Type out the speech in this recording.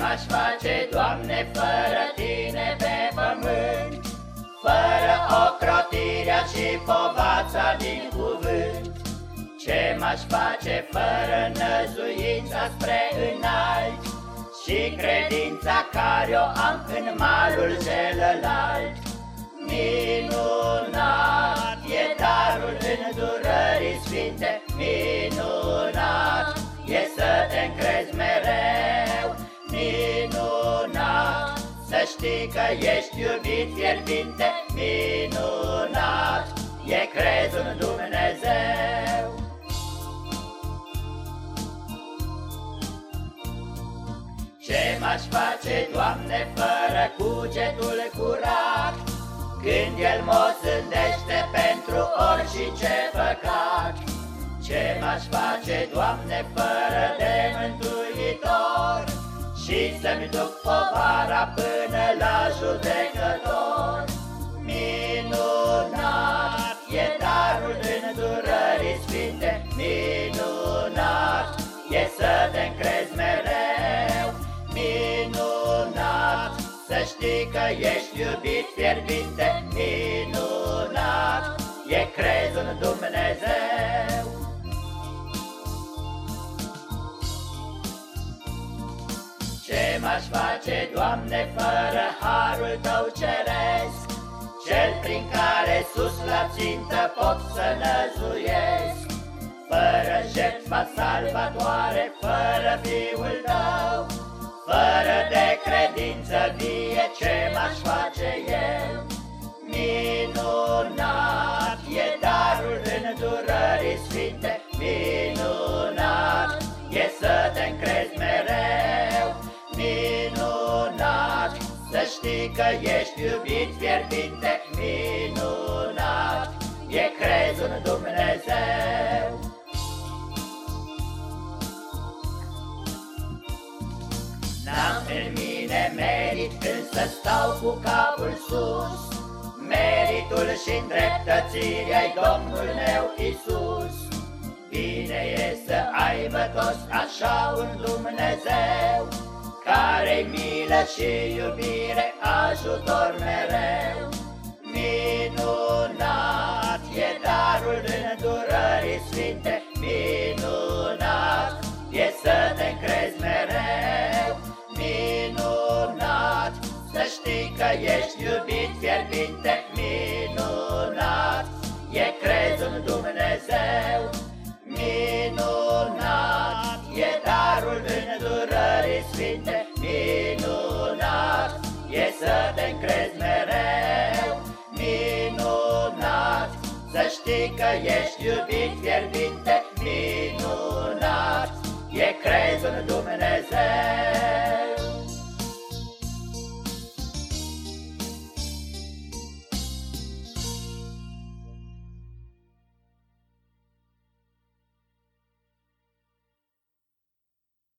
m-aș face, Doamne, fără Tine pe pământ? Fără ocrotirea și povața din cuvânt, Ce m-aș face fără năzuința spre înalt Și credința care o am în malul celălalt? Știi că ești iubit fierbinte, minunat e crezul în Dumnezeu. Ce m-aș face, Doamne, fără cugetul curat? Când el mă sândește pentru orice păcat Ce m-aș face, Doamne, fără să-mi duc povara până la judecător Minunat e darul îndurării sfinte. Minunat e să te încrezi mereu. Minunat să știi că ești iubit fierbinte. Minunat, e crezul Ce m-aș face, Doamne, fără harul Tău ceresc, Cel prin care sus la țintă pot să năzuiesc, Fără jertfa salvatoare, fără Fiul Tău, Fără de credință vie ce m-aș face eu, că ești iubit fierbinte, Minunat e crezul în Dumnezeu. N-am în mine merit când să stau cu capul sus, Meritul și îndreptățirea-i Domnul meu Isus. Bine e să aibă toți așa un Dumnezeu, Care-i milă și iubire, ajutor mereu. Minunat e darul îndurării sfinte, Minunat e să te încrezi mereu. Minunat să știi că ești iubit că ești iubit fierbinte, Minunat e crezul în Dumnezeu.